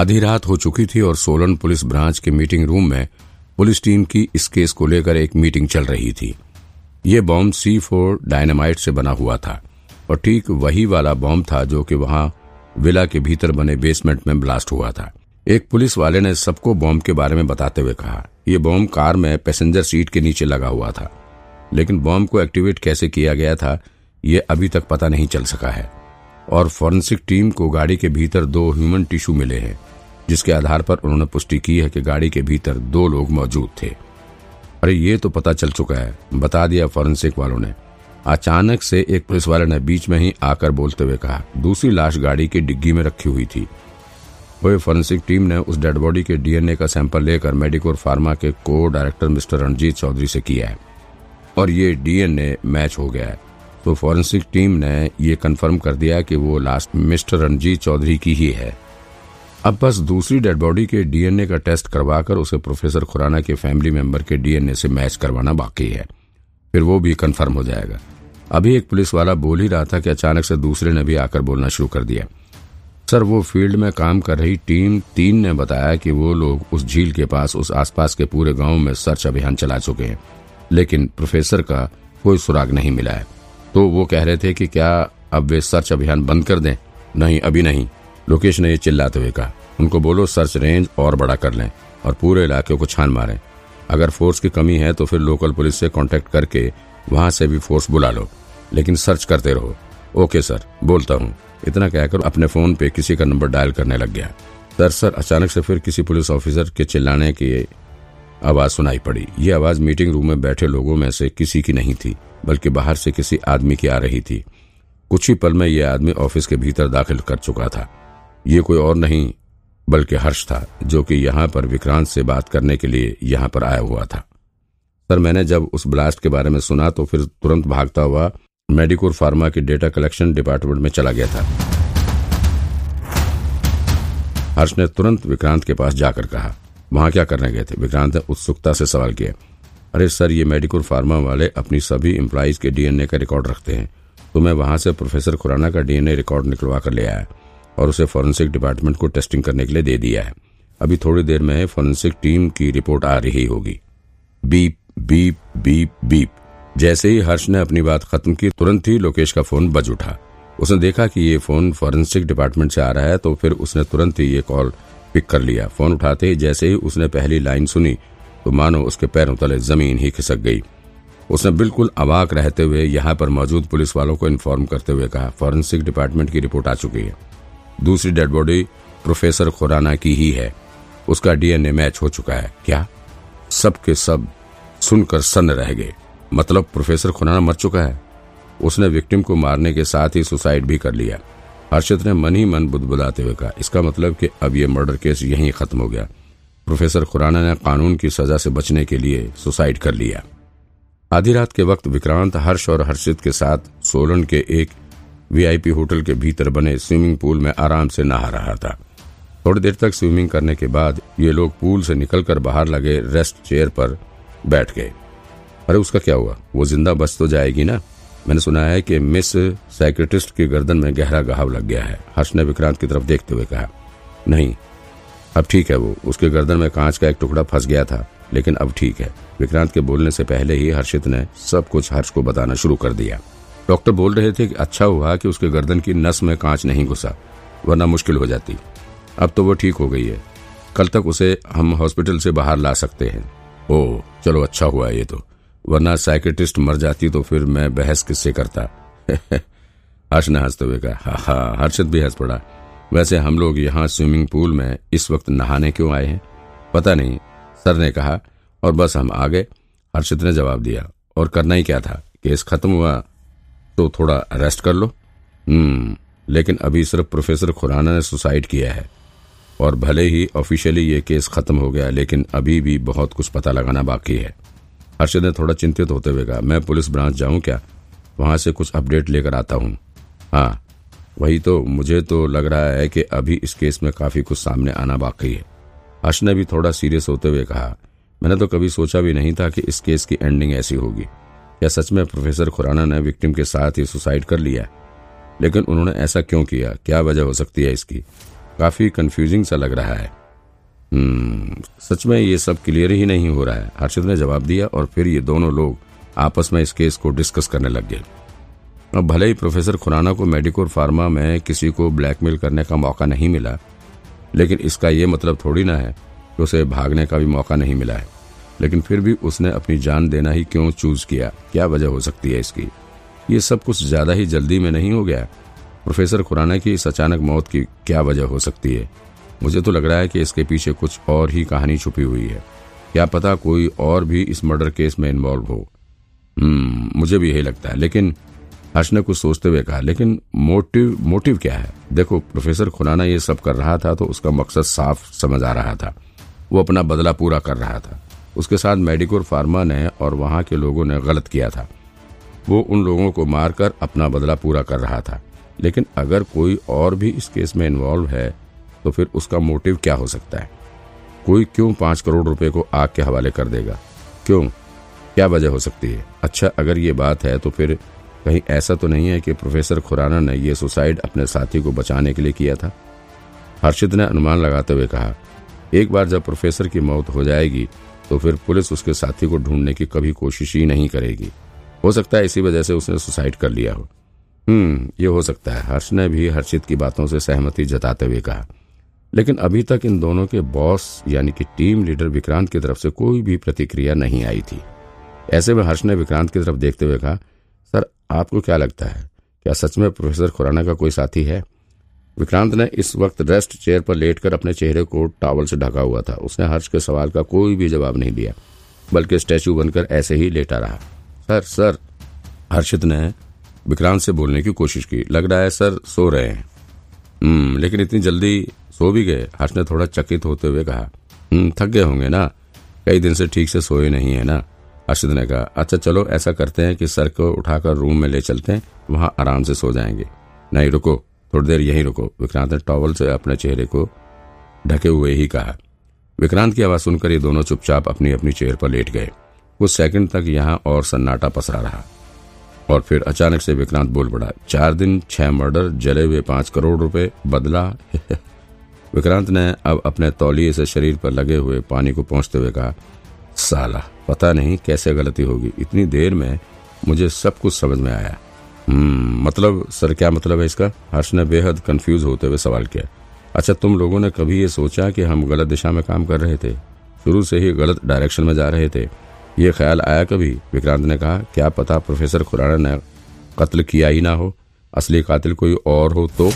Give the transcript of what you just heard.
आधी रात हो चुकी थी और सोलन पुलिस ब्रांच के मीटिंग रूम में पुलिस टीम की इस केस को लेकर एक मीटिंग चल रही थी। ये बॉम्ब सी फोर डायनामाइट से बना हुआ था और ठीक वही वाला बॉम्ब था जो कि वहाँ विला के भीतर बने बेसमेंट में ब्लास्ट हुआ था। एक पुलिस वाले ने सबको बॉम्ब के बारे में बताते हुए कहा यह बॉम्ब कार में पैसेंजर सीट के नीचे लगा हुआ था। लेकिन बॉम्ब को एक्टिवेट कैसे किया गया था, ये अभी तक पता नहीं चल सका है। और फॉरेंसिक टीम को गाड़ी के भीतर दो ह्यूमन टिश्यू मिले हैं। जिसके आधार पर उन्होंने पुष्टि की है कि गाड़ी के भीतर दो लोग मौजूद थे। अरे, ये तो पता चल चुका है। बता दिया फॉरेंसिक वालों ने। अचानक से एक पुलिस वाले ने बीच में ही आकर बोलते हुए कहा, दूसरी लाश गाड़ी की डिग्गी में रखी हुई थी। वही फॉरेंसिक टीम ने उस डेड बॉडी के डीएनए का सैंपल लेकर मेडिकोर फार्मा के को डायरेक्टर मिस्टर रणजीत चौधरी से किया है। और ये डीएनए मैच हो गया है। तो फॉरेंसिक टीम ने ये कंफर्म कर दिया कि वो लास्ट मिस्टर रणजीत चौधरी की ही है। अब बस दूसरी डेड बॉडी के डीएनए का टेस्ट करवाकर उसे प्रोफेसर खुराना के फैमिली मेंबर के डीएनए से मैच करवाना बाकी है। फिर वो भी कंफर्म हो जाएगा। अभी एक पुलिस वाला बोल ही रहा था कि अचानक से दूसरे ने भी आकर बोलना शुरू कर दिया। सर, वो फ़ील्ड में काम कर रही टीम तीन ने बताया कि वो लोग उस झील के पास, उस आसपास के पूरे गाँव में सर्च अभियान चला चुके हैं। लेकिन प्रोफेसर का कोई सुराग नहीं मिला है। तो वो कह रहे थे कि क्या अब वे सर्च अभियान बंद कर दें? नहीं, अभी नहीं। लोकेश ने ये चिल्लाते हुए कहा, उनको बोलो सर्च रेंज और बड़ा कर लें और पूरे इलाके को छान मारें। अगर फोर्स की कमी है तो फिर लोकल पुलिस से कांटेक्ट करके वहाँ से भी फोर्स बुला लो, लेकिन सर्च करते रहो। ओके सर, बोलता हूँ। इतना कहकर अपने फ़ोन पे किसी का नंबर डायल करने लग गया। सर सर, अचानक से फिर किसी पुलिस ऑफिसर के चिल्लाने की आवाज़ सुनाई पड़ी। ये आवाज़ मीटिंग रूम में बैठे लोगों में से किसी की नहीं थी, बल्कि बाहर से किसी आदमी की आ रही थी। कुछ ही पल में यह आदमी ऑफ़िस के भीतर दाखिल कर चुका था। ये कोई और नहीं, बल्कि हर्ष था, जो कि यहाँ पर विक्रांत से बात करने के लिए यहाँ पर आया हुआ था। सर, मैंने जब उस ब्लास्ट के बारे में सुना तो फिर तुरंत भागता हुआ मेडिकोर फार्मा के डेटा कलेक्शन डिपार्टमेंट में चला गया था। हर्ष ने तुरंत विक्रांत के पास जाकर कहा, वहाँ क्या करने गए थे? विक्रांत ने उत्सुकता से सवाल किया, अरे सर, ये मेडिकोर फार्मा वाले अपनी सभी एम्प्लॉज के डीएनए का रिकॉर्ड रखते हैं तो मैं वहाँ से प्रोफेसर खुराना का डीएनए रिकॉर्ड निकलवा कर ले आया। और उसे फॉरेंसिक डिपार्टमेंट को टेस्टिंग करने के लिए दे दिया है। अभी थोड़ी देर में फॉरेंसिक टीम की रिपोर्ट आ रही होगी। Beep beep beep beep. जैसे ही हर्ष ने अपनी बात खत्म की, तुरंत ही लोकेश का फ़ोन बज उठा। उसने देखा कि ये फ़ोन फॉरेंसिक डिपार्टमेंट से आ रहा है तो फिर उसने तुरंत ही ये कॉल पिक कर लिया। फ़ोन उठाते ही जैसे ही उसने पहली लाइन सुनी तो मानो उसके पैरों तले ज़मीन ही खिसक गई। उसने बिल्कुल अवाक रहते हुए यहाँ पर मौजूद पुलिस वालों को इन्फॉर्म करते हुए कहा, फॉरेंसिक डिपार्टमेंट की रिपोर्ट आ चुकी है। दूसरी डेड बॉडी प्रोफेसर खुराना की ही है। उसका डीएनए मैच हो चुका है। क्या? सब के सब सुनकर सन्न रह गए। मतलब प्रोफेसर खुराना मर चुका है। उसने विक्टिम को मारने के साथ ही सुसाइड भी कर लिया। हर्षित ने मन ही मन बुदबुदाते हुए कहा, इसका मतलब कि अब ये मर्डर केस यहीं खत्म हो गया। प्रोफेसर खुराना ने कानून की सजा से बचने के लिए सुसाइड कर लिया। आधी रात के वक्त विक्रांत, हर्ष और हर्षित के साथ सोलन के एक वीआईपी होटल के भीतर बने स्विमिंग पूल में आराम से नहा रहा था। थोड़ी देर तक स्विमिंग करने के बाद ये लोग पूल से निकलकर बाहर लगे रेस्ट चेयर पर बैठ गए। अरे उसका क्या हुआ? वो ज़िंदा बच तो जाएगी ना? मैंने सुना है कि मिस साइकेट्रिस्ट की गर्दन में गहरा घाव लग गया है। हर्ष ने विक्रांत की तरफ़ देखते हुए कहा, नहीं, अब ठीक है वो। उसके गर्दन में कांच का एक टुकड़ा फंस गया था, लेकिन अब ठीक है। विक्रांत के बोलने से पहले ही हर्षित ने सब कुछ हर्ष को बताना शुरू कर दिया। डॉक्टर बोल रहे थे कि अच्छा हुआ कि उसके गर्दन की नस में कांच नहीं घुसा, वरना मुश्किल हो जाती। अब तो वो ठीक हो गई है। कल तक उसे हम हॉस्पिटल से बाहर ला सकते हैं। ओ चलो अच्छा हुआ ये तो। वरना साइकेटिस्ट मर जाती तो फिर मैं बहस किससे करता? हर्ष ने हँसते हुए कहा, हा हा हर्षद भी हंस पड़ा। वैसे हम लोग यहाँ स्विमिंग पूल में इस वक्त नहाने क्यों आए हैं? पता नहीं। सर ने कहा, और बस हम आ गए हर्षित ने जवाब दिया, और करना ही क्या था? केस खत्म हुआ तो थोड़ा रेस्ट कर लो। हम्म लेकिन अभी सिर्फ़ प्रोफेसर खुराना ने सुसाइड किया है। और भले ही ऑफिशियली ये केस खत्म हो गया, लेकिन अभी भी बहुत कुछ पता लगाना बाकी है। हर्षद ने थोड़ा चिंतित होते हुए कहा, मैं पुलिस ब्रांच जाऊँ क्या? वहाँ से कुछ अपडेट लेकर आता हूँ। हाँ वही तो मुझे तो लग रहा है कि अभी इस केस में काफ़ी कुछ सामने आना बाकी है। हर्ष ने भी थोड़ा सीरियस होते हुए कहा, मैंने तो कभी सोचा भी नहीं था कि इस केस की एंडिंग ऐसी होगी। क्या सच में प्रोफेसर खुराना ने विक्टिम के साथ ही सुसाइड कर लिया लेकिन उन्होंने ऐसा क्यों किया? क्या वजह हो सकती है इसकी? काफ़ी कंफ्यूजिंग सा लग रहा है। हम्म सच में ये सब क्लियर ही नहीं हो रहा है। हर्षद ने जवाब दिया और फिर ये दोनों लोग आपस में इस केस को डिस्कस करने लग गए। अब भले ही प्रोफेसर खुराना को मेडिकोर फार्मा में किसी को ब्लैकमेल करने का मौका नहीं मिला, लेकिन इसका ये मतलब थोड़ी ना है कि उसे भागने का भी मौका नहीं मिला है। लेकिन फिर भी उसने अपनी जान देना ही क्यों चूज़ किया? क्या वजह हो सकती है इसकी? ये सब कुछ ज़्यादा ही जल्दी में नहीं हो गया। प्रोफेसर खुराना की इस अचानक मौत की क्या वजह हो सकती है? मुझे तो लग रहा है कि इसके पीछे कुछ और ही कहानी छुपी हुई है। क्या पता कोई और भी इस मर्डर केस में इन्वॉल्व हो? हम्म मुझे भी यही लगता है, लेकिन हर्ष ने कुछ सोचते हुए कहा, लेकिन मोटिव मोटिव क्या है? देखो, प्रोफेसर खुराना ये सब कर रहा था तो उसका मकसद साफ़ समझ आ रहा था। वो अपना बदला पूरा कर रहा था। उसके साथ मेडिकोर फार्मा ने और वहाँ के लोगों ने गलत किया था। वो उन लोगों को मारकर अपना बदला पूरा कर रहा था। लेकिन अगर कोई और भी इस केस में इन्वॉल्व है तो फिर उसका मोटिव क्या हो सकता है? कोई क्यों पाँच करोड़ रुपए को आग के हवाले कर देगा? क्यों? क्या वजह हो सकती है? अच्छा अगर ये बात है तो फिर कहीं ऐसा तो नहीं है कि प्रोफेसर खुराना ने यह सुसाइड अपने साथी को बचाने के लिए किया था? हर्षित ने अनुमान लगाते हुए कहा, एक बार जब प्रोफेसर की मौत हो जाएगी तो फिर पुलिस उसके साथी को ढूँढने की कभी कोशिश ही नहीं करेगी। हो सकता है इसी वजह से उसने सुसाइड कर लिया हो। हम्म ये हो सकता है। हर्ष ने भी हर्षित की बातों से सहमति जताते हुए कहा। लेकिन अभी तक इन दोनों के बॉस, यानी कि टीम लीडर विक्रांत की तरफ़ से कोई भी प्रतिक्रिया नहीं आई थी। ऐसे में हर्ष ने विक्रांत की तरफ़ देखते हुए कहा, सर, आपको क्या लगता है? क्या सच में प्रोफेसर खुराना का कोई साथी है? विक्रांत ने इस वक्त रेस्ट चेयर पर लेटकर अपने चेहरे को टावल से ढका हुआ था। उसने हर्ष के सवाल का कोई भी जवाब नहीं दिया, बल्कि स्टैचू बनकर ऐसे ही लेटा रहा। Sir sir. हर्षित ने विक्रांत से बोलने की कोशिश की। लग रहा है सर सो रहे हैं। हम्म लेकिन इतनी जल्दी सो भी गए। हर्ष ने थोड़ा चकित होते हुए कहा हम्म थक गए होंगे ना? कई दिन से ठीक से सोए नहीं है ना? अर्षद ने कहा अच्छा चलो, ऐसा करते हैं कि सर को उठाकर रूम में ले चलते हैं। वहाँ आराम से सो जाएँगे। नहीं, रुको। थोड़ी देर यहीं रुको। विक्रांत ने टॉवल से अपने चेहरे को ढके हुए ही कहा। विक्रांत की आवाज़ सुनकर ये दोनों चुपचाप अपनी अपनी चेयर पर लेट गए। कुछ सेकंड तक यहाँ और सन्नाटा पसरा रहा। और फिर अचानक से विक्रांत बोल पड़ा, चार दिन, छह मर्डर, जले हुए पाँच करोड़ रुपए, बदला? विक्रांत ने अब अपने तौलिए से शरीर पर लगे हुए पानी को पहुँचते हुए कहा, साला, पता नहीं कैसे गलती होगी। इतनी देर में मुझे सब कुछ समझ में आया। हम्म मतलब सर, क्या मतलब है इसका? हर्ष ने बेहद कंफ्यूज होते हुए सवाल किया। अच्छा तुम लोगों ने कभी ये सोचा कि हम गलत दिशा में काम कर रहे थे? शुरू से ही गलत डायरेक्शन में जा रहे थे। ये ख्याल आया कभी? विक्रांत ने कहा, क्या पता प्रोफेसर खुराना ने कत्ल किया ही ना हो? असली कातिल कोई और हो तो?